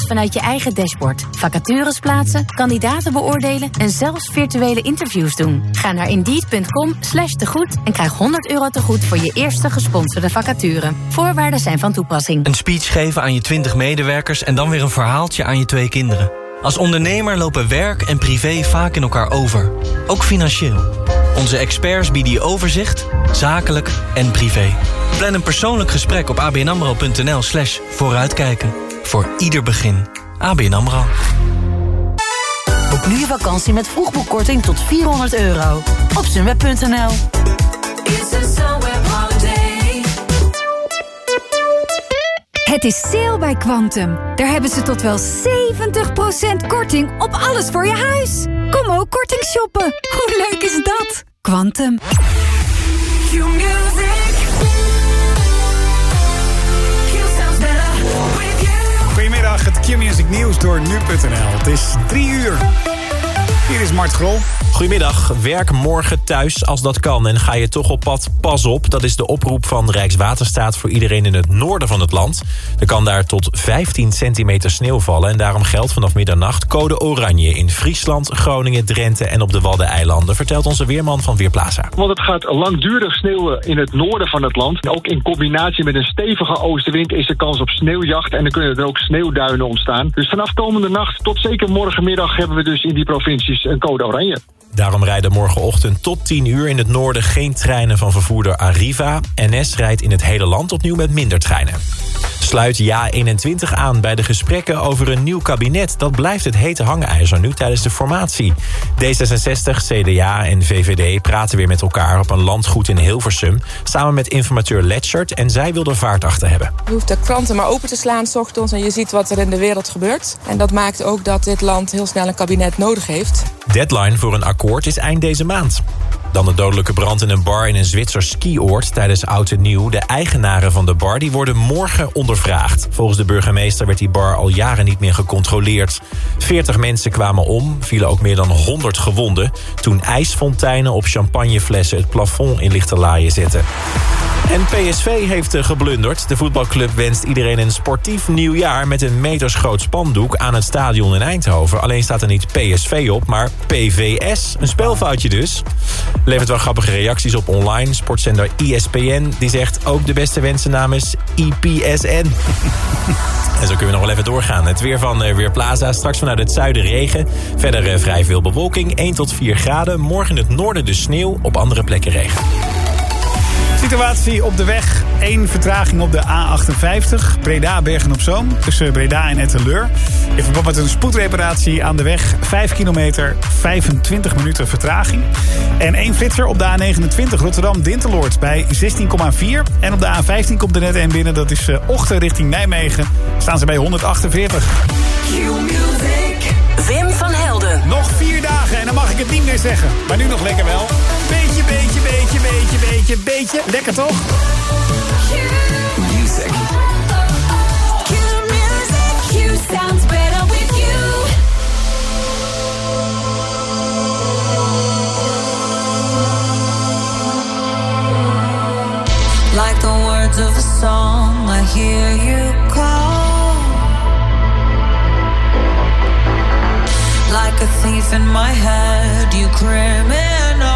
vanuit je eigen dashboard. Vacatures plaatsen, kandidaten beoordelen en zelfs virtuele interviews doen. Ga naar indeed.com slash tegoed en krijg 100 euro tegoed voor je eerste gesponsorde vacature. Voorwaarden zijn van toepassing. Een speech geven aan je 20 medewerkers en dan weer een verhaaltje aan je twee kinderen. Als ondernemer lopen werk en privé vaak in elkaar over. Ook financieel. Onze experts bieden je overzicht, zakelijk en privé. Plan een persoonlijk gesprek op abnamro.nl slash vooruitkijken. Voor ieder begin. ABN AMRO. Boek nu je vakantie met vroegboekkorting tot 400 euro. Op sunweb.nl Het is sale bij Quantum. Daar hebben ze tot wel 70% korting op alles voor je huis. Kom ook korting shoppen. Hoe leuk is dat? Quantum. Goedemiddag, het Q-Music Nieuws door nu.nl. Het is drie uur. Hier is Mart Grol. Goedemiddag. Werk morgen thuis als dat kan. En ga je toch op pad, pas op. Dat is de oproep van Rijkswaterstaat voor iedereen in het noorden van het land. Er kan daar tot 15 centimeter sneeuw vallen. En daarom geldt vanaf middernacht code oranje in Friesland, Groningen, Drenthe en op de Waddeneilanden. Vertelt onze weerman van Weerplaza. Want het gaat langdurig sneeuwen in het noorden van het land. Ook in combinatie met een stevige oostenwind is er kans op sneeuwjacht. En dan kunnen er ook sneeuwduinen ontstaan. Dus vanaf komende nacht tot zeker morgenmiddag hebben we dus in die provincies een code oranje. Daarom rijden morgenochtend tot 10 uur in het noorden geen treinen van vervoerder Arriva. NS rijdt in het hele land opnieuw met minder treinen. Sluit Ja21 aan bij de gesprekken over een nieuw kabinet. Dat blijft het hete hangijzer nu tijdens de formatie. D66, CDA en VVD praten weer met elkaar op een landgoed in Hilversum... samen met informateur Letchert en zij wil er vaart achter hebben. Je hoeft de kranten maar open te slaan s ochtends en je ziet wat er in de wereld gebeurt. En dat maakt ook dat dit land heel snel een kabinet nodig heeft. Deadline voor een akkoord is eind deze maand. Dan de dodelijke brand in een bar in een Zwitser skioord tijdens Oud en Nieuw. De eigenaren van de bar die worden morgen ondervraagd. Volgens de burgemeester werd die bar al jaren niet meer gecontroleerd. 40 mensen kwamen om, vielen ook meer dan 100 gewonden... toen ijsfonteinen op champagneflessen het plafond in lichte laaien zetten. En PSV heeft eh, geblunderd. De voetbalclub wenst iedereen een sportief nieuwjaar... met een metersgroot spandoek aan het stadion in Eindhoven. Alleen staat er niet PSV op, maar PVS. Een spelfoutje dus. Levert wel grappige reacties op online. Sportzender ESPN die zegt ook de beste wensen namens IPSN. en zo kunnen we nog wel even doorgaan. Het weer van eh, Weerplaza. Straks vanuit het zuiden regen. Verder eh, vrij veel bewolking. 1 tot 4 graden. Morgen in het noorden de sneeuw. Op andere plekken regen. Situatie op de weg. Eén vertraging op de A58. Breda-Bergen-op-Zoom. Tussen Breda en Etteleur. In verband met een spoedreparatie aan de weg. 5 kilometer, 25 minuten vertraging. En één flitser op de A29 Rotterdam-Dinteloord bij 16,4. En op de A15 komt er net één binnen. Dat is uh, ochtend richting Nijmegen. Staan ze bij 148. Wim van Helden. Nog vier dagen en dan mag ik het niet meer zeggen. Maar nu nog lekker wel. Beetje, beetje, beetje, beetje, beetje, beetje. Lekker toch? Music. sounds better with you. Like the words of a song, I hear you call. Like a thief in my head, you criminal.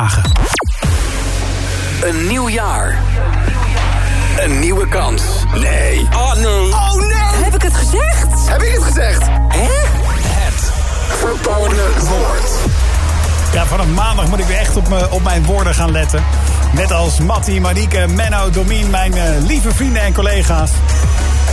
Dagen. Een nieuw jaar. Een nieuwe kans. Nee. Oh nee. Oh nee. Heb ik het gezegd? Heb ik het gezegd? Hè? Het verboden woord. Ja, vanaf maandag moet ik weer echt op, me, op mijn woorden gaan letten. Net als Matti, Marieke, Menno, Domien, mijn eh, lieve vrienden en collega's.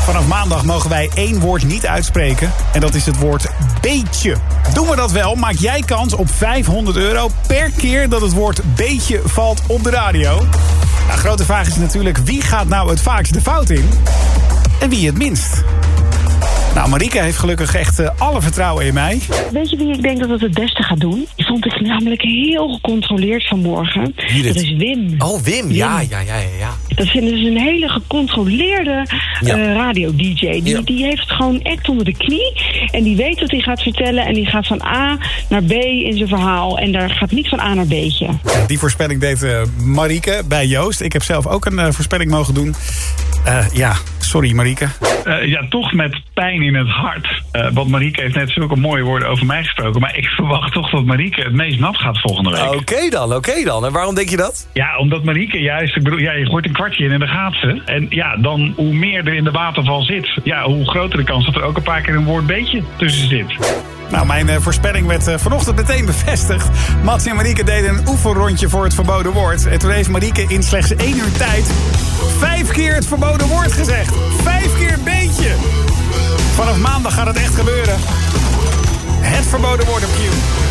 Vanaf maandag mogen wij één woord niet uitspreken. En dat is het woord beetje. Doen we dat wel, maak jij kans op 500 euro per keer dat het woord beetje valt op de radio. Nou, grote vraag is natuurlijk wie gaat nou het vaakst de fout in? En wie het minst? Nou, Marieke heeft gelukkig echt eh, alle vertrouwen in mij. Weet je wie ik denk dat het het beste gaat doen? Vond ik namelijk heel gecontroleerd vanmorgen. Dat is Wim. Oh, Wim. Ja, ja, ja, ja. ja. Dat vinden ze een hele gecontroleerde Ja. eh, radio-dj. Die, Ja. die heeft gewoon echt onder de knie. En die weet wat hij gaat vertellen. En die gaat van A naar B in zijn verhaal. En daar gaat niet van A naar B'tje. Die voorspelling deed eh, Marieke bij Joost. Ik heb zelf ook een eh, voorspelling mogen doen. Ja, sorry Marieke. Eh, ja, toch met pijn in het hart. Eh, want Marieke heeft net zulke mooie woorden over mij gesproken. Maar ik verwacht toch dat Marieke het meest nat gaat volgende week. Oké dan, oké dan. En waarom denk je dat? Ja, omdat Marieke juist, ik bedoel, ja, je gooit een kwartje in en dan gaat ze. En ja, dan hoe meer er in de waterval zit, ja, hoe groter de kans dat er ook een paar keer een woord beetje tussen zit. Nou, mijn eh, voorspelling werd eh, vanochtend meteen bevestigd. Mats en Marieke deden een oefenrondje voor het verboden woord. En toen heeft Marieke in slechts één uur tijd... vijf keer het verboden woord gezegd. Vijf keer beetje. Vanaf maandag gaat het echt gebeuren. Het verboden woord op Q.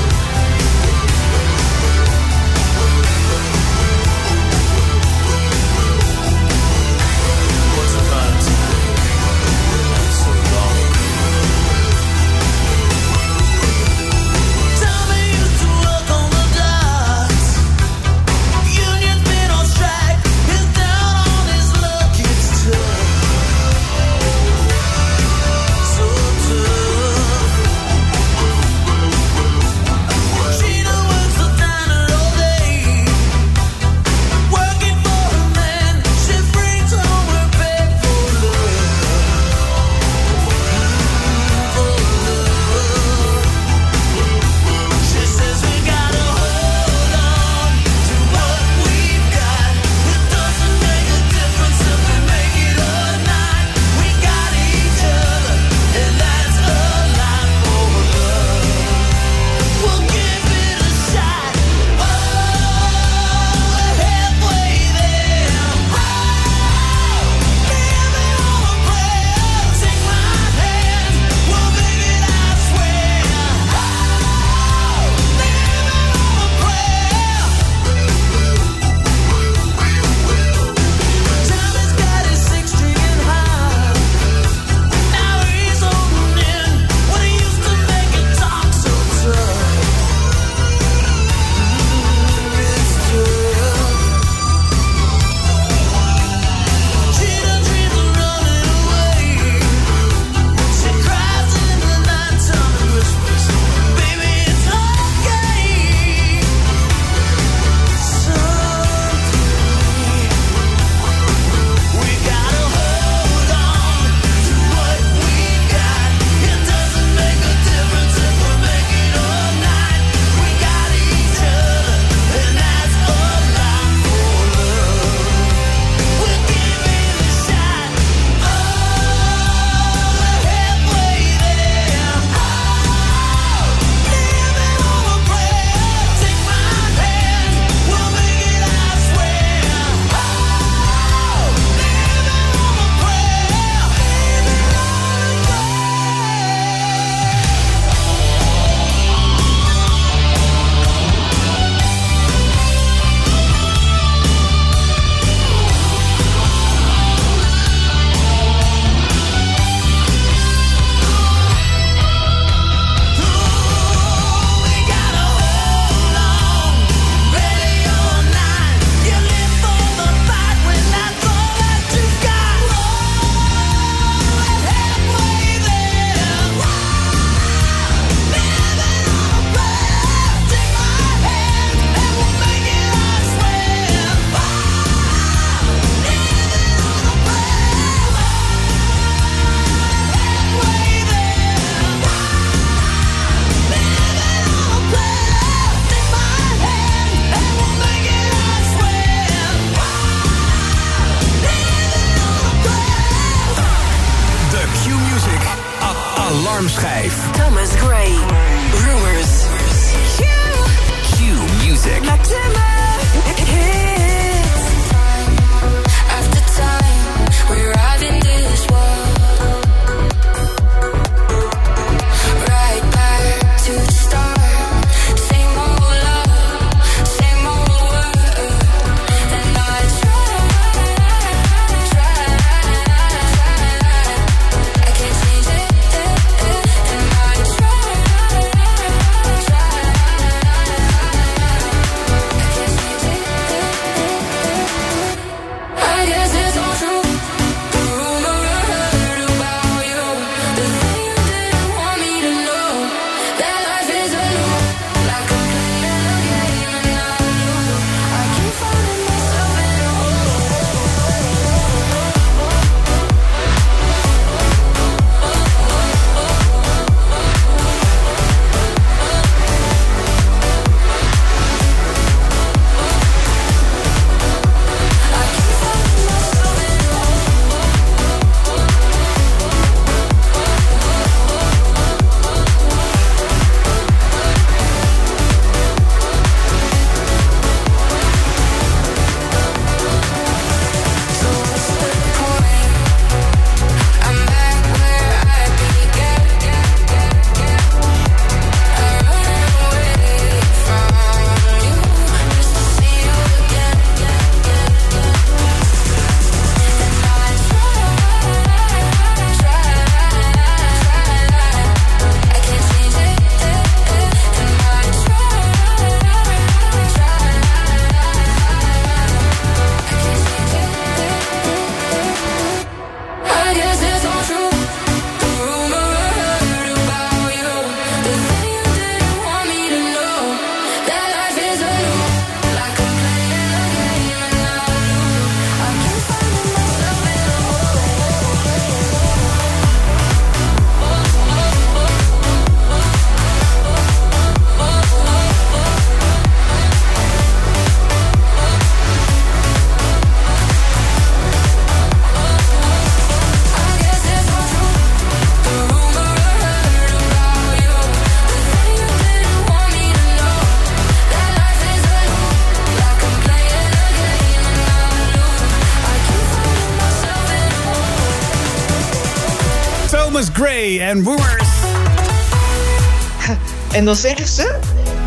dan zeggen ze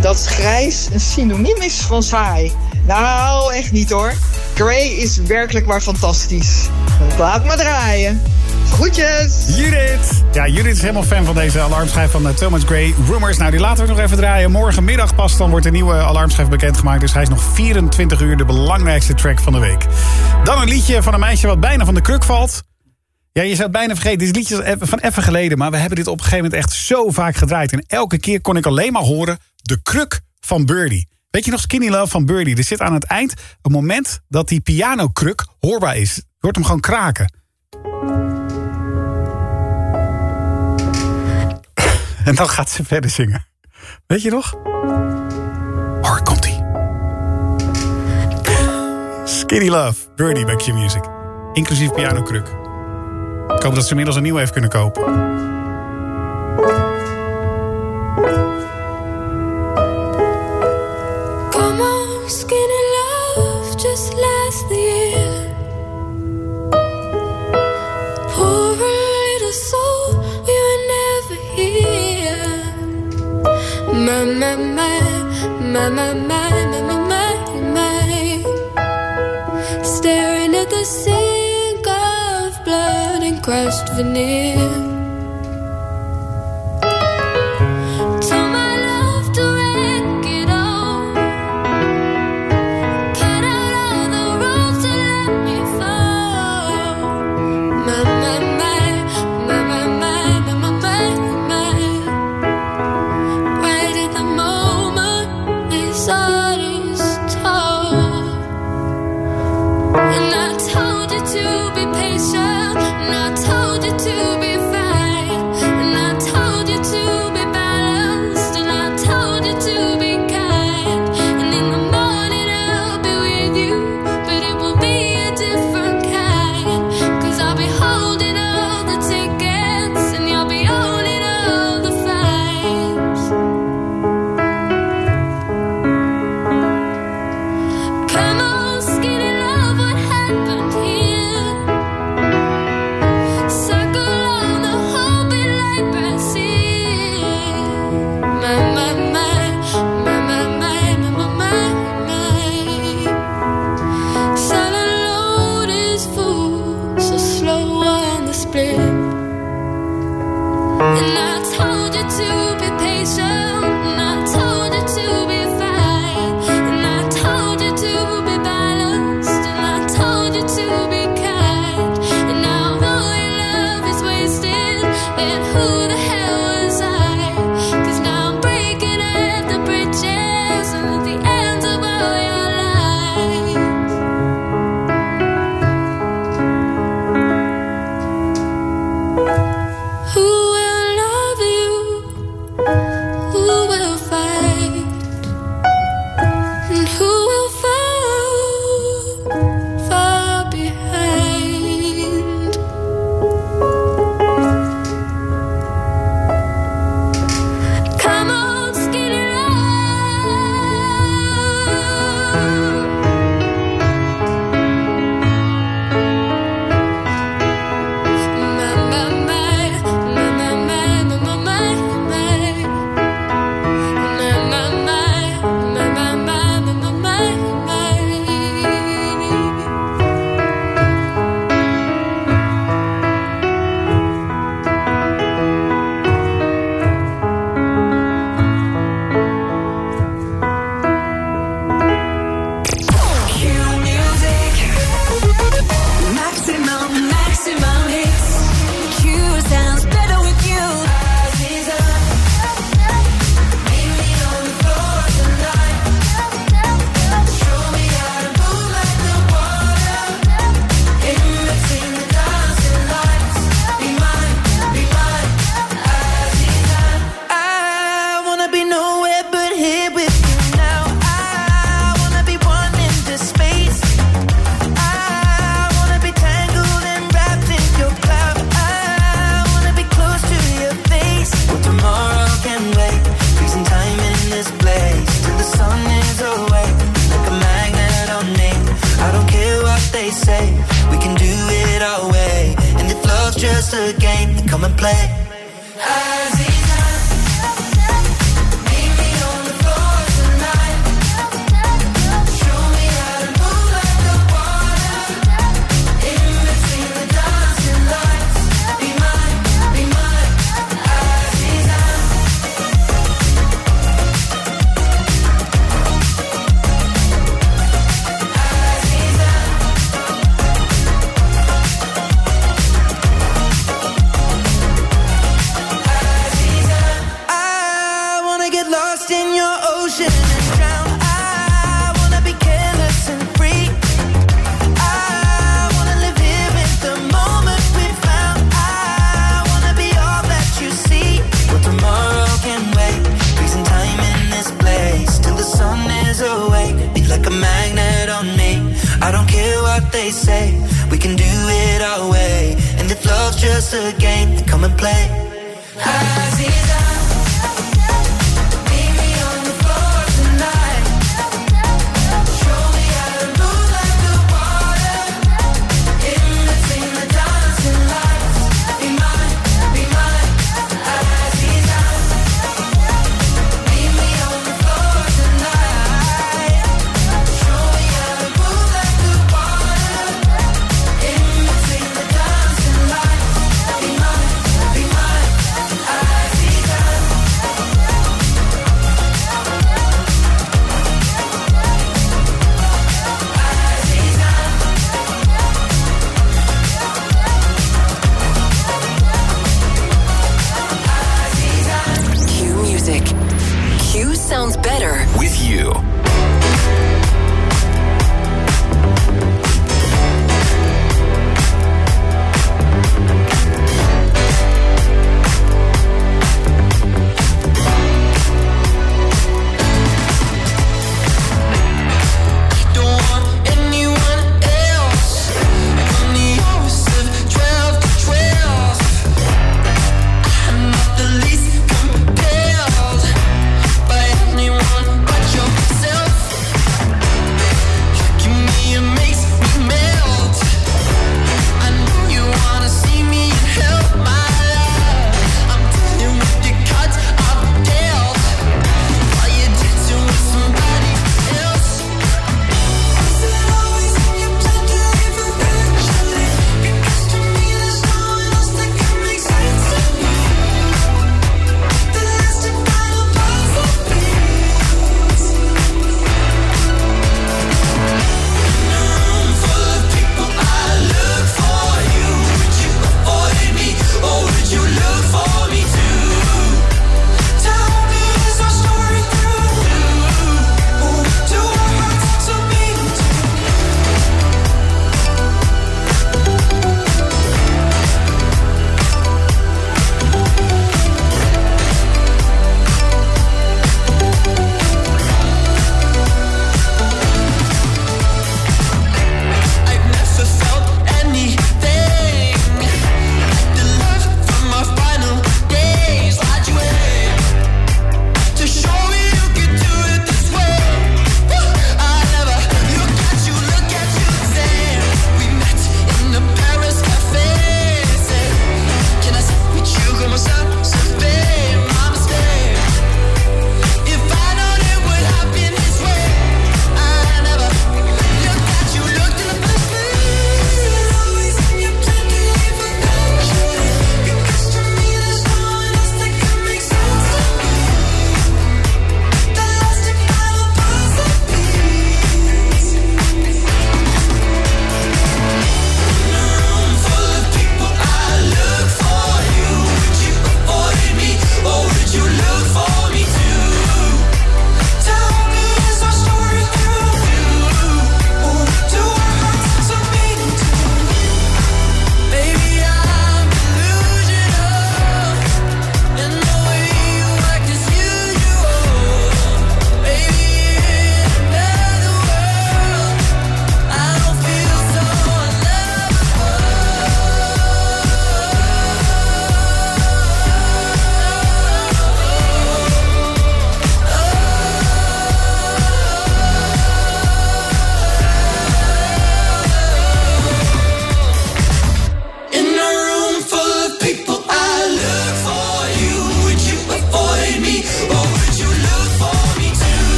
dat grijs een synoniem is van saai. Nou, echt niet hoor. Grey is werkelijk maar fantastisch. Laat maar draaien. Groetjes! Judith! Ja, Judith is helemaal fan van deze alarmschijf van eh, Thomas Gray. Rumors. Nou, die laten we nog even draaien. Morgenmiddag pas dan wordt de nieuwe alarmschijf bekendgemaakt. Dus hij is nog 24 uur de belangrijkste track van de week. Dan een liedje van een meisje wat bijna van de kruk valt. Ja, je zou bijna vergeten. Dit is liedje even- van even geleden. Maar we hebben dit op een gegeven moment echt zo vaak gedraaid. En elke keer kon ik alleen maar horen de kruk van Birdie. Weet je nog Skinny Love van Birdie? Er zit aan het eind een moment dat die pianokruk hoorbaar is. Je hoort hem gewoon kraken. En dan gaat ze verder zingen. Weet je nog? Hoor, komt ie. Skinny Love, Birdie bij Q Music. Inclusief pianokruk. Ik hoop dat ze inmiddels een nieuwe heeft kunnen kopen. Come love, just last never. Staring at the and crushed veneer. they say we can do it our way. And if love's just a game, then come and play. I see that.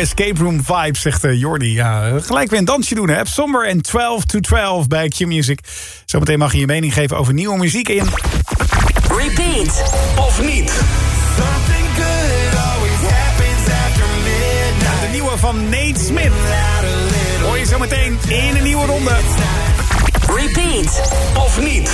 Escape Room vibes, zegt eh, Jordi. Ja, gelijk weer een dansje doen, hè? Somber en 12 to 12 bij Q Music. Zometeen mag je je mening geven over nieuwe muziek in... Repeat. Of niet. De nieuwe van Nate Smith. Hoor je zometeen in een nieuwe ronde. Repeat. Of niet.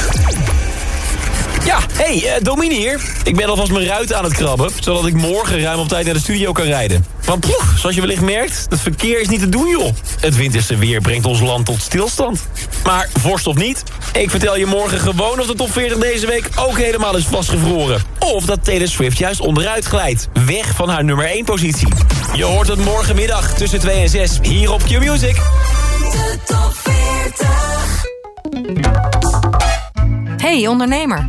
Ja, hey, eh Domine hier. Ik ben alvast mijn ruit aan het krabben, zodat ik morgen ruim op tijd naar de studio kan rijden. Want ploeg, zoals je wellicht merkt, het verkeer is niet te doen, joh. Het winterse weer brengt ons land tot stilstand. Maar vorst of niet, ik vertel je morgen gewoon of de top 40 deze week ook helemaal is vastgevroren. Of dat Taylor Swift juist onderuit glijdt, weg van haar nummer 1 positie. Je hoort het morgenmiddag tussen 2 en 6 hier op Q Music. De top 40. Hey ondernemer,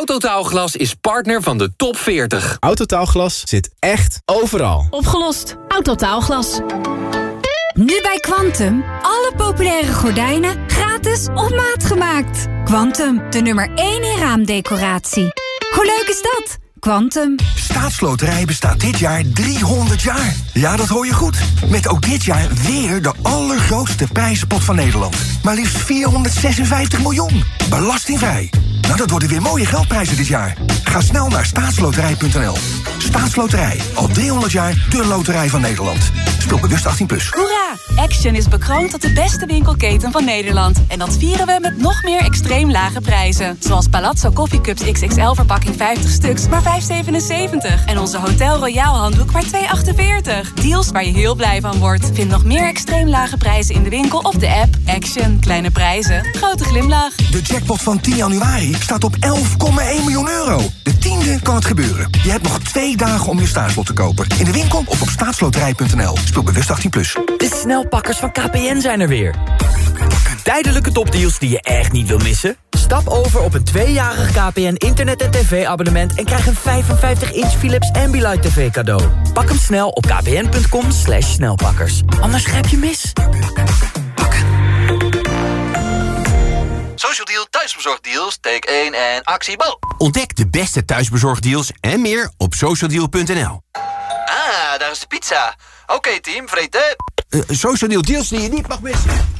Autotaalglas is partner van de top 40. Autotaalglas zit echt overal. Opgelost. Autotaalglas. Nu bij Quantum. Alle populaire gordijnen gratis op maat gemaakt. Quantum, de nummer 1 in raamdecoratie. Hoe leuk is dat? Quantum. Staatsloterij bestaat dit jaar 300 jaar. Ja, dat hoor je goed. Met ook dit jaar weer de allergrootste prijzenpot van Nederland. Maar liefst 456 miljoen. Belastingvrij. Nou, dat worden weer mooie geldprijzen dit jaar. Ga snel naar staatsloterij.nl. Staatsloterij. Al 300 jaar de loterij van Nederland. Speel bewust 18+. Plus. Hoera! Action is bekroond tot de beste winkelketen van Nederland. En dat vieren we met nog meer extreem lage prijzen. Zoals Palazzo Coffee Cups XXL verpakking 50 stuks, maar 5,77. En onze Hotel Royal handdoek maar 2,48. Deals waar je heel blij van wordt. Vind nog meer extreem lage prijzen in de winkel of de app. Action. Kleine prijzen. Grote glimlach. De jackpot van 10 januari staat op 11,1 miljoen euro. De tiende kan het gebeuren. Je hebt nog twee dagen om je staatslot te kopen. In de winkel of op staatsloterij.nl. Speel bewust 18+. Plus. De snelpakkers van KPN zijn er weer. Tijdelijke topdeals die je echt niet wil missen? Stap over op een tweejarig KPN internet- en tv-abonnement... en krijg een 55-inch Philips Ambilight TV cadeau. Pak hem snel op kpn.com slash snelpakkers. Anders grijp je mis. Social Deal thuisbezorgdeals, take 1 en actie bal. Ontdek de beste thuisbezorgdeals en meer op socialdeal.nl. Ah, daar is de pizza. Oké team, vreten. Uh, social Deal deals die je niet mag missen.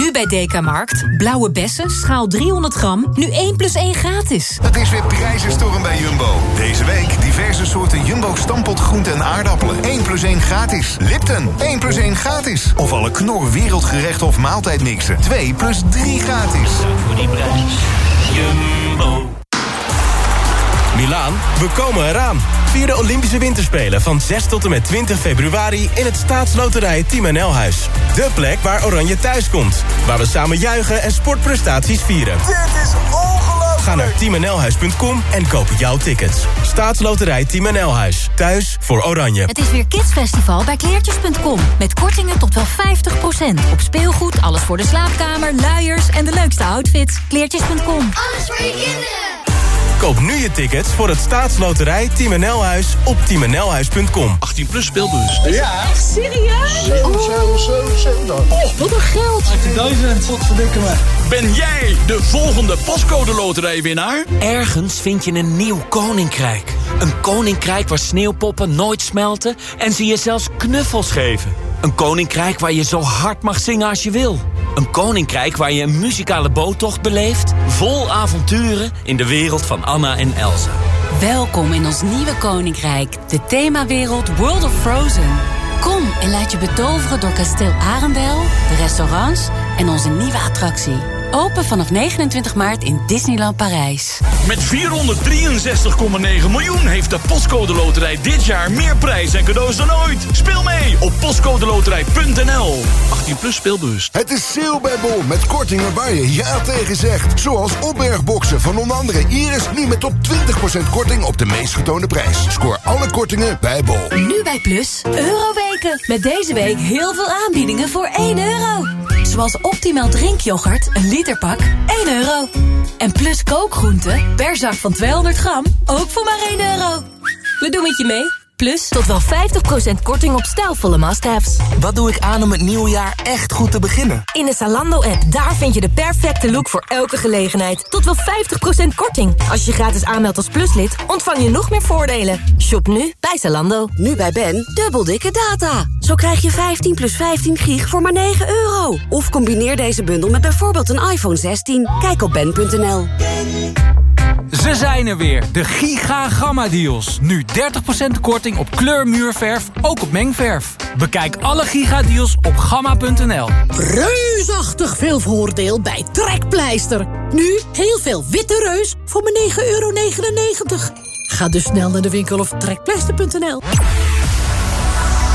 Nu bij Dekamarkt. Blauwe bessen, schaal 300 gram, nu 1 plus 1 gratis. Het is weer prijzenstorm bij Jumbo. Deze week diverse soorten Jumbo stampot groenten en aardappelen. 1 plus 1 gratis. Lipton, 1 plus 1 gratis. Of alle knor wereldgerecht of maaltijdmixen. 2 plus 3 gratis. Voor die prijs. Jumbo. Milaan, we komen eraan. Vier de Olympische Winterspelen van 6 tot en met 20 februari... in het staatsloterij Team NL Huis. De plek waar Oranje thuis komt. Waar we samen juichen en sportprestaties vieren. Dit is ongelooflijk! Ga naar teamnlhuis.com en koop jouw tickets. Staatsloterij Team NL Huis. Thuis voor Oranje. Het is weer Kidsfestival bij kleertjes.com. Met kortingen tot wel 50%. Op speelgoed, alles voor de slaapkamer, luiers en de leukste outfits. Kleertjes.com. Alles voor je kinderen! Koop nu je tickets voor het staatsloterij Team NL-huis op teamnlhuis.com. 18 plus speelbus. Ja. Echt serieus? 7, 7, 7, 7. Oh, wat een geld. 18.000, wat verdikken me. Ben jij de volgende pascode loterijwinnaar? Ergens vind je een nieuw koninkrijk. Een koninkrijk waar sneeuwpoppen nooit smelten en ze je zelfs knuffels geven. Een koninkrijk waar je zo hard mag zingen als je wil. Een koninkrijk waar je een muzikale boottocht beleeft... vol avonturen in de wereld van Anna en Elsa. Welkom in ons nieuwe koninkrijk, de themawereld World of Frozen. Kom en laat je betoveren door kasteel Arendel, de restaurants en onze nieuwe attractie. Open vanaf 29 maart in Disneyland Parijs. Met 463,9 miljoen heeft de Postcode Loterij dit jaar meer prijs en cadeaus dan ooit. Speel mee op postcodeloterij.nl. 18 plus speelbus. Het is sale bij Bol met kortingen waar je ja tegen zegt. Zoals opbergboxen van onder andere Iris nu met tot 20% korting op de meest getoonde prijs. Scoor alle kortingen bij Bol. Nu bij Plus, Euroweken. Met deze week heel veel aanbiedingen voor 1 euro. Zoals optimaal drinkyoghurt, een literpak, 1 euro. En Plus kookgroenten, per zak van 200 gram, ook voor maar 1 euro. We doen het je mee. Plus tot wel 50% korting op stijlvolle must-haves. Wat doe ik aan om het nieuwe jaar echt goed te beginnen? In de Zalando-app, daar vind je de perfecte look voor elke gelegenheid. Tot wel 50% korting. Als je gratis aanmeldt als pluslid, ontvang je nog meer voordelen. Shop nu bij Zalando. Nu bij Ben, dubbel dikke data. Zo krijg je 15 plus 15 gig voor maar 9 euro. Of combineer deze bundel met bijvoorbeeld een iPhone 16. Kijk op ben.nl. Ze zijn er weer, de Giga Gamma Deals. Nu 30% korting op kleurmuurverf, ook op mengverf. Bekijk alle Giga Deals op gamma.nl. Reusachtig veel voordeel bij Trekpleister. Nu heel veel witte reus voor maar 9,99 euro. Ga dus snel naar de winkel of trekpleister.nl.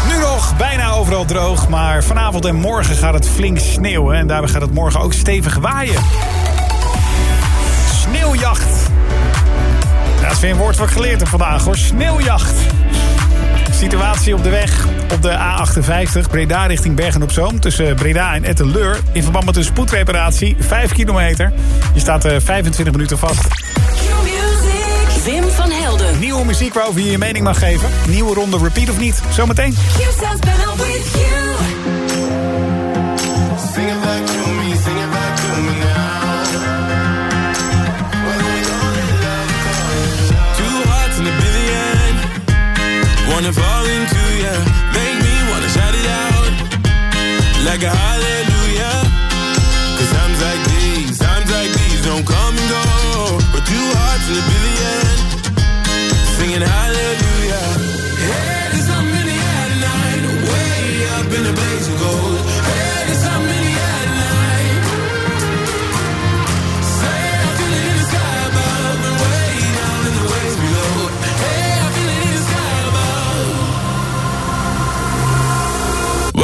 Nu nog bijna overal droog, maar vanavond en morgen gaat het flink sneeuwen. En daarbij gaat het morgen ook stevig waaien. Sneeuwjacht. Is weer een woord wat geleerd heb vandaag hoor. Sneeuwjacht. Situatie op de weg op de A58 Breda richting Bergen op Zoom. Tussen Breda en Etteleur. In verband met een spoedreparatie. 5 kilometer. Je staat uh, 25 minuten vast. Wim van Helden. Nieuwe muziek waarover je je mening mag geven. Nieuwe ronde repeat of niet. Zometeen. You Wanna fall into ya. Make me wanna shout it out. Like a hallelujah.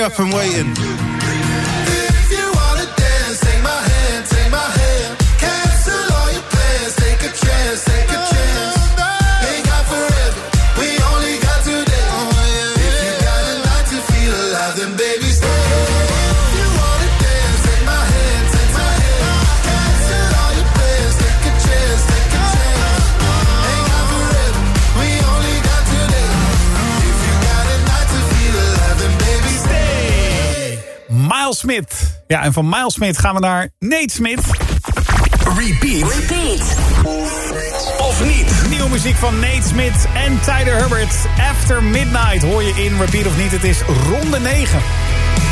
up, I'm waiting. Ja, en van Miles Smit gaan we naar Nate Smit. Repeat. Repeat. Of niet? Nieuwe muziek van Nate Smit en Tyler Herbert. After Midnight hoor je in Repeat of niet. Het is ronde 9.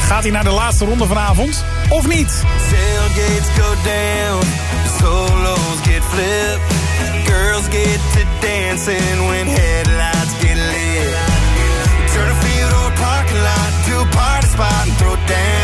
Gaat hij naar de laatste ronde vanavond of niet? Sailgates go down, solos get flipped. Girls get to dancing when headlights get lit. Turn a field or parking lot to a party spot and throw down.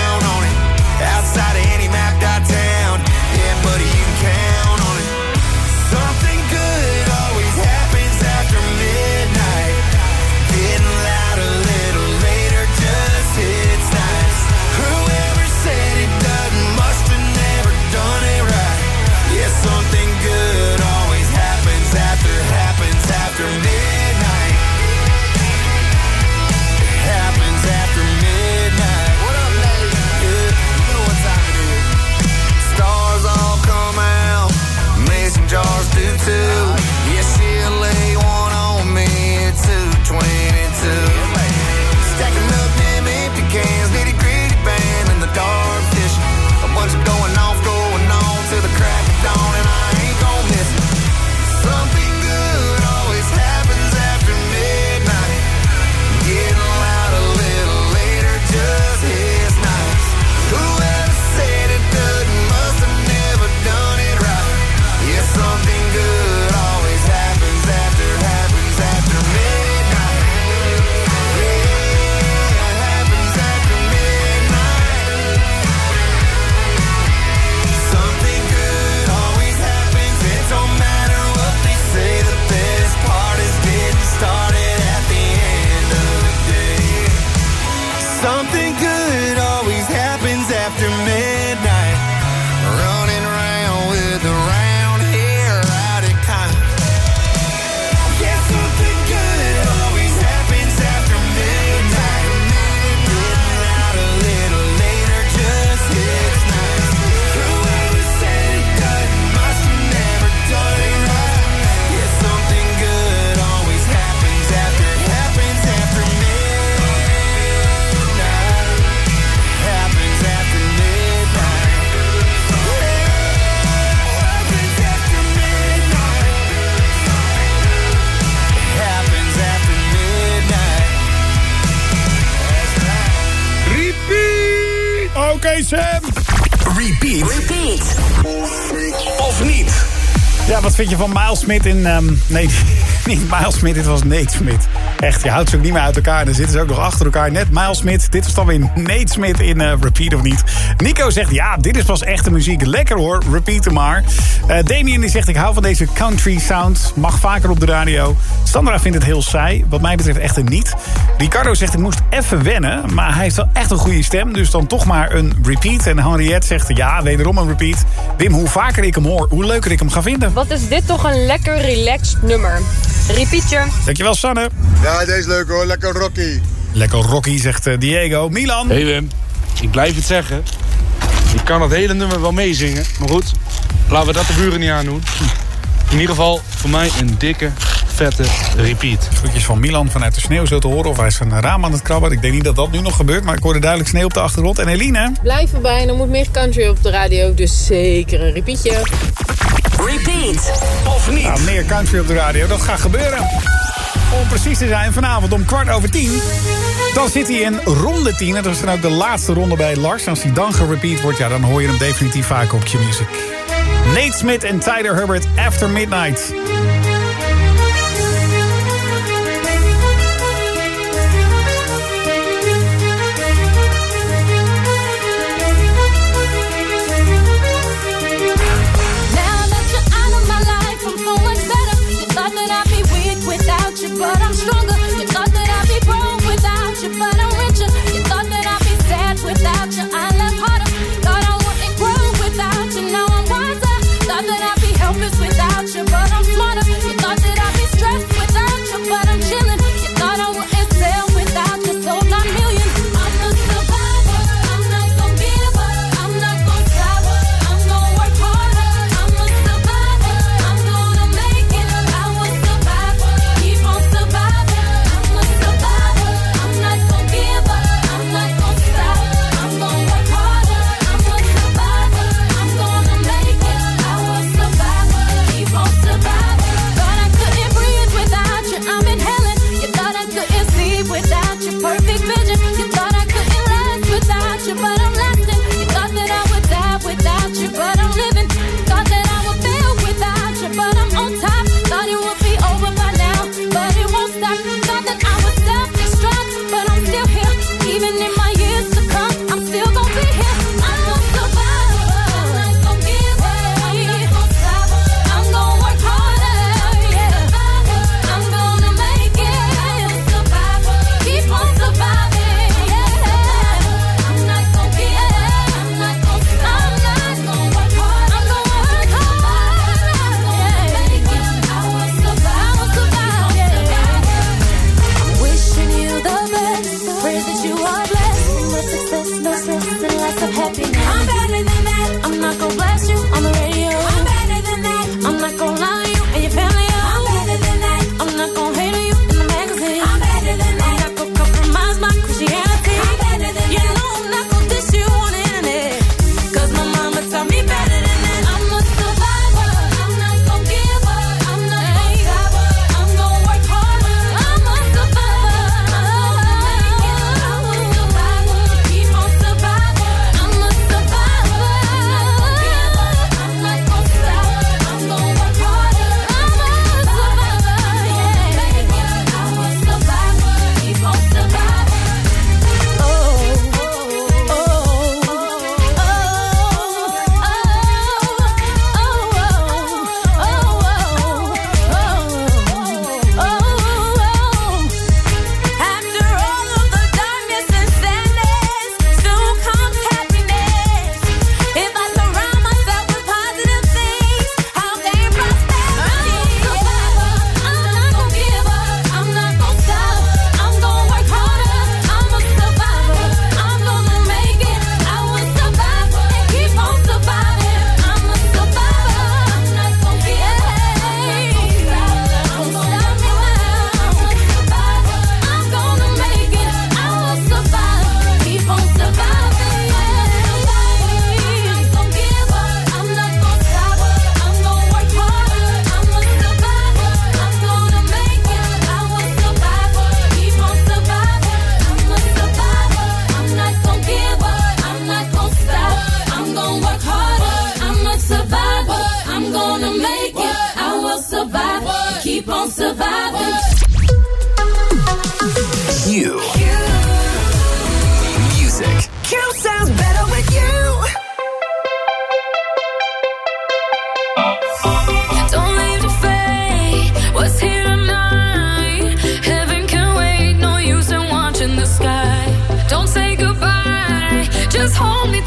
Sam. Repeat. Repeat. Of niet? Ja, wat vind je van Miles Smith in... ehm, nee, niet Miles Smith, dit was Nate Smith. Echt, je houdt ze ook niet meer uit elkaar. En dan zitten ze ook nog achter elkaar. Net Miles Smith, dit was dan weer Nate Smith in eh, Repeat of niet. Nico zegt, ja, dit is pas echte muziek. Lekker hoor, repeat hem maar. Eh Damien die zegt, ik hou van deze country sound. Mag vaker op de radio. Sandra vindt het heel saai. Wat mij betreft echt een niet. Ricardo zegt, ik moest even wennen. Maar hij heeft wel echt een goede stem. Dus dan toch maar een repeat. En Henriette zegt, ja, wederom een repeat. Wim, hoe vaker ik hem hoor, hoe leuker ik hem ga vinden. Wat is dit toch een lekker relaxed nummer. Repeatje. Dankjewel, Sanne. Ja, deze is leuk hoor. Lekker Rocky. Lekker Rocky, zegt eh, Diego. Milan. Hey Wim, ik blijf het zeggen. Ik kan het hele nummer wel meezingen. Maar goed, laten we dat de buren niet aandoen. In ieder geval voor mij een dikke, vette repeat. Groetjes van Milan vanuit de sneeuw zo te horen. Of hij is een raam aan het krabben. Ik denk niet dat dat nu nog gebeurt. Maar ik hoorde duidelijk sneeuw op de achtergrond. En Eline. Blijf erbij, er moet meer country op de radio, dus zeker een repeatje. Repeat. Of niet? Nou, meer country op de radio, dat gaat gebeuren. Om precies te zijn, vanavond om kwart over tien. Dan zit hij in ronde 10. En dat is dan ook de laatste ronde bij Lars. Als hij dan gerepeat wordt, ja, dan hoor je hem definitief vaak op Q-Music. Nate Smith en Tyler Herbert, After Midnight. hold me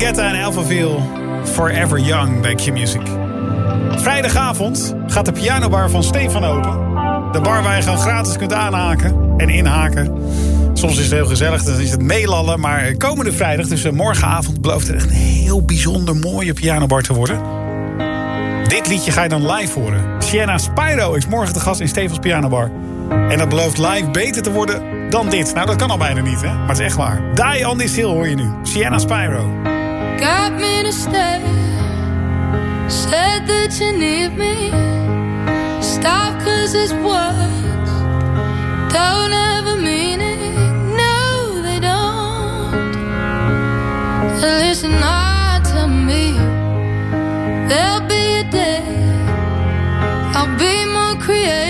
Guetta en Alphaville. Forever Young bij Q-Music. Vrijdagavond gaat de pianobar van Stefan open. De bar waar je gewoon gratis kunt aanhaken en inhaken. Soms is het heel gezellig, dan is het meelallen. Maar komende vrijdag, dus eh, morgenavond, belooft het echt een heel bijzonder mooie pianobar te worden. Dit liedje ga je dan live horen. Sienna Spyro is morgen te gast in Stefans Pianobar. En dat belooft live beter te worden dan dit. Nou, dat kan al bijna niet, hè? Maar het is echt waar. Die on this hoor je nu. Sienna Spyro. got me to stay. Said that you need me. Stop, cause it's words don't ever mean meaning. No, they don't. Listen hard to me. There'll be a day I'll be more creative.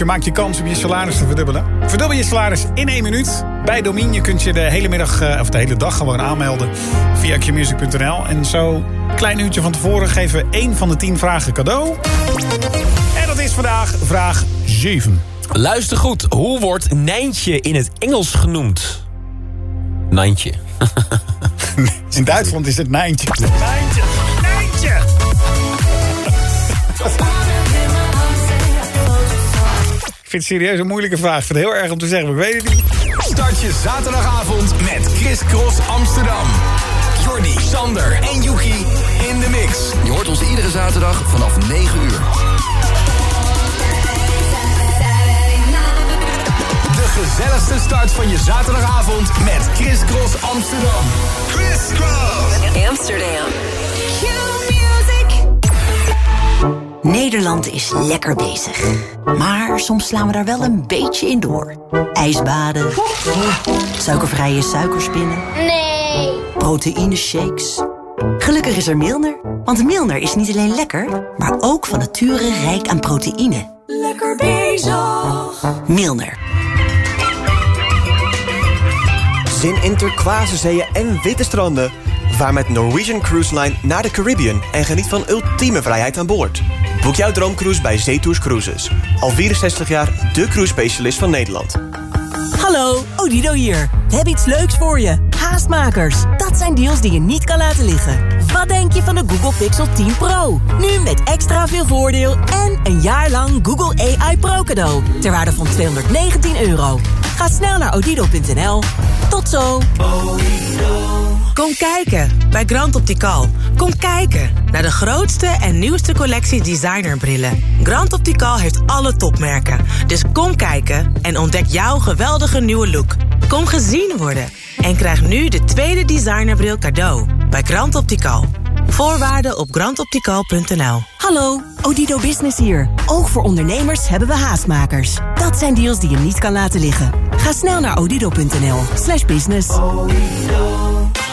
Uurtje maak je kans om je salaris te verdubbelen. Verdubbel je salaris in één minuut. Bij Domien, je kunt je de hele middag, eh, of de hele dag gewoon aanmelden via qmusic.nl. En zo, een klein uurtje van tevoren, geven we één van de tien vragen cadeau. En dat is vandaag vraag 7. Luister goed, hoe wordt Nijntje in het Engels genoemd? Nijntje. In Duitsland is het Nijntje. Nijntje, Nijntje! vind het serieus een moeilijke vraag. Ik vind het heel erg om te zeggen, maar ik weet het niet. Start je zaterdagavond met Chris Cross Amsterdam. Jordi, Sander en Yuki in de mix. Je hoort ons iedere zaterdag vanaf 9 uur. De gezelligste start van je zaterdagavond met Chris Cross Amsterdam. Chris Cross Amsterdam. Nederland is lekker bezig. Maar soms slaan we daar wel een beetje in door. Ijsbaden. Suikervrije suikerspinnen. Nee. Proteïne shakes. Gelukkig is er Milner. Want Milner is niet alleen lekker, maar ook van nature rijk aan proteïne. Lekker bezig. Milner. Zin in turquoise zeeën en witte stranden. Vaar met Norwegian Cruise Line naar de Caribbean en geniet van ultieme vrijheid aan boord. Boek jouw droomcruise bij Zetours Cruises. Al 64 jaar de cruise specialist van Nederland. Hallo, Odido hier. We hebben iets leuks voor je. Haastmakers. Dat zijn deals die je niet kan laten liggen. Wat denk je van de Google Pixel 10 Pro? Nu met extra veel voordeel en een jaar lang Google AI Pro cadeau. Ter waarde van 219 euro. Ga snel naar odido.nl. Tot zo. Kom kijken bij Grand Optical. Kom kijken naar de grootste en nieuwste collectie designerbrillen. Grand Optical heeft alle topmerken. Dus kom kijken en ontdek jouw geweldige nieuwe look. Kom gezien worden en krijg nu de tweede designerbril cadeau bij Grand Optical. Voorwaarden op grandoptical.nl. Hallo, Odido Business hier. Ook voor ondernemers hebben we haastmakers. Dat zijn deals die je niet kan laten liggen. Ga snel naar odido.nl slash business.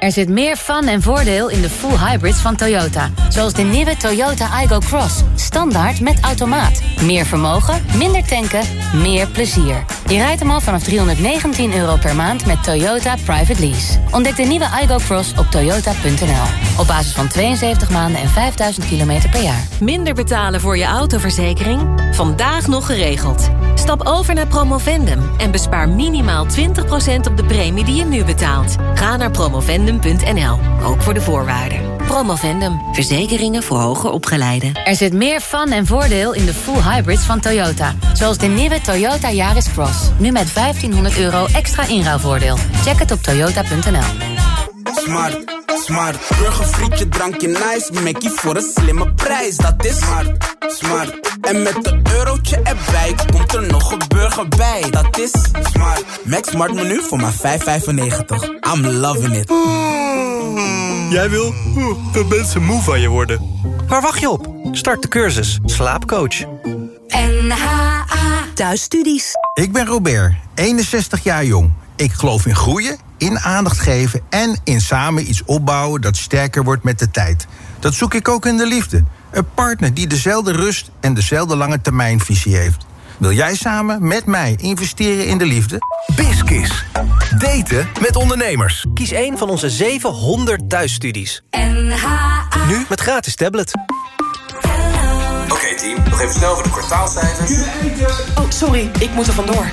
Er zit meer fun en voordeel in de full hybrids van Toyota. Zoals de nieuwe Toyota Igo Cross. Standaard met automaat. Meer vermogen, minder tanken, meer plezier. Je rijdt hem al vanaf 319 euro per maand met Toyota Private Lease. Ontdek de nieuwe Igo Cross op toyota.nl. Op basis van 72 maanden en 5000 kilometer per jaar. Minder betalen voor je autoverzekering? Vandaag nog geregeld. Stap over naar Promovendum en bespaar minimaal 20% op de premie die je nu betaalt. Ga naar promovendum.nl, ook voor de voorwaarden. Promovendum, verzekeringen voor hoger opgeleiden. Er zit meer fun en voordeel in de full hybrids van Toyota. Zoals de nieuwe Toyota Yaris Cross. Nu met 1500 euro extra inruilvoordeel. Check het op toyota.nl. Smart, smart. Burger, frietje, drankje, nice. Mackie voor een slimme prijs, dat is smart, smart. En met een eurotje erbij komt er nog een burger bij, dat is smart. Max Smart menu voor maar 5,95. I'm loving it. Jij wil dat mensen moe van je worden. Waar wacht je op? Start de cursus Slaapcoach. NHA Thuisstudies. Ik ben Robert, 61 jaar jong. Ik geloof in groeien, in aandacht geven en in samen iets opbouwen dat sterker wordt met de tijd. Dat zoek ik ook in de liefde. Een partner die dezelfde rust en dezelfde lange termijnvisie heeft. Wil jij samen met mij investeren in de liefde? Biskis. Daten met ondernemers. Kies een van onze 700 thuisstudies. NHA Nu met gratis tablet. Oké team, nog even snel voor de kwartaalcijfers. Oh, sorry, ik moet er vandoor.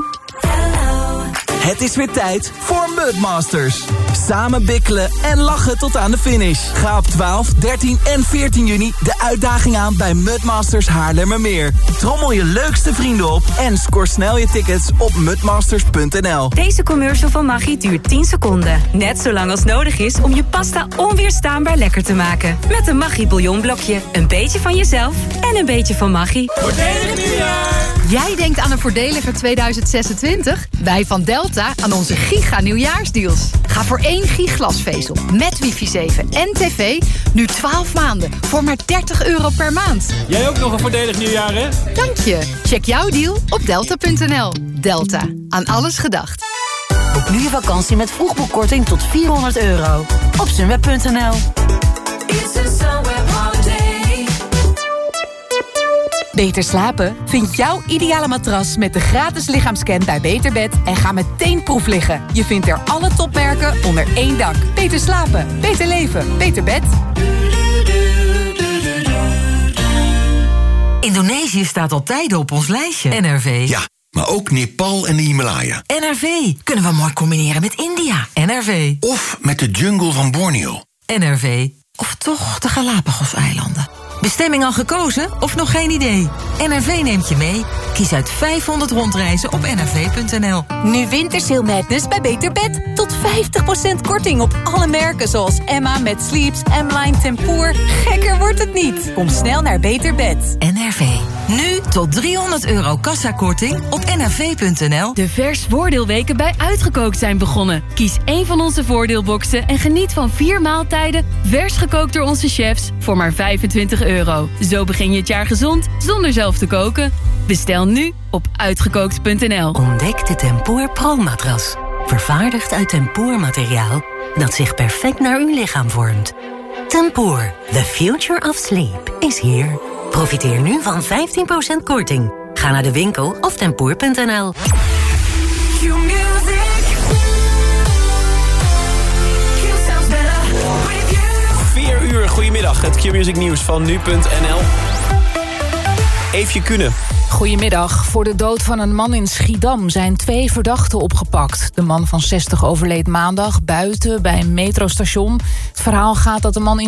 Het is weer tijd voor Mudmasters. Samen bikkelen en lachen tot aan de finish. Ga op 12, 13 en 14 juni de uitdaging aan bij Mudmasters Haarlemmermeer. Trommel je leukste vrienden op en score snel je tickets op mudmasters.nl. Deze commercial van Maggi duurt 10 seconden. Net zo lang als nodig is om je pasta onweerstaanbaar lekker te maken. Met een Maggi bouillonblokje. Een beetje van jezelf en een beetje van Maggi. Voordelig nieuwjaar! Jij denkt aan een voordeliger 2026? Wij van Delta aan onze giga nieuwjaarsdeals. Ga voor één giglasvezel met wifi 7 en tv nu 12 maanden voor maar 30 euro per maand. Jij ook nog een voordelig nieuwjaar, hè? Dank je. Check jouw deal op delta.nl. Delta. Aan alles gedacht. Boek nu je vakantie met vroegboekkorting tot 400 euro. Op sunweb.nl Beter slapen? Vind jouw ideale matras met de gratis lichaamscan bij Beterbed en ga meteen proef liggen. Je vindt er alle topmerken onder één dak. Beter slapen, beter leven, beter bed. Indonesië staat al tijden op ons lijstje. NRV. Ja, maar ook Nepal en de Himalaya. NRV. Kunnen we mooi combineren met India. NRV. Of met de jungle van Borneo. NRV. Of toch de Galapagos-eilanden. Bestemming al gekozen of nog geen idee? NRV neemt je mee. Kies uit 500 rondreizen op nrv.nl. Nu Wintersail Madness bij Beter Bed. Tot 50% korting op alle merken zoals Emma met Sleeps, M-Line Tempoor. Gekker wordt het niet. Kom snel naar Beter Bed. NRV. Nu tot 300 euro kassakorting op nrv.nl. De vers voordeelweken bij Uitgekookt zijn begonnen. Kies één van onze voordeelboxen en geniet van vier maaltijden... vers gekookt door onze chefs voor maar 25 euro. Zo begin je het jaar gezond zonder zelf te koken. Bestel nu op uitgekookt.nl. Ontdek de Tempoor Pro-matras. Vervaardigd uit tempoormateriaal dat zich perfect naar uw lichaam vormt. Tempoor, the future of sleep, is here. Profiteer nu van 15% korting. Ga naar de winkel of tempoor.nl. Vier uur, goedemiddag. Het Q-Music nieuws van nu.nl. Eefje Kunnen. Goedemiddag. Voor de dood van een man in Schiedam zijn twee verdachten opgepakt. De man van 60 overleed maandag buiten bij een metrostation. Het verhaal gaat dat de man in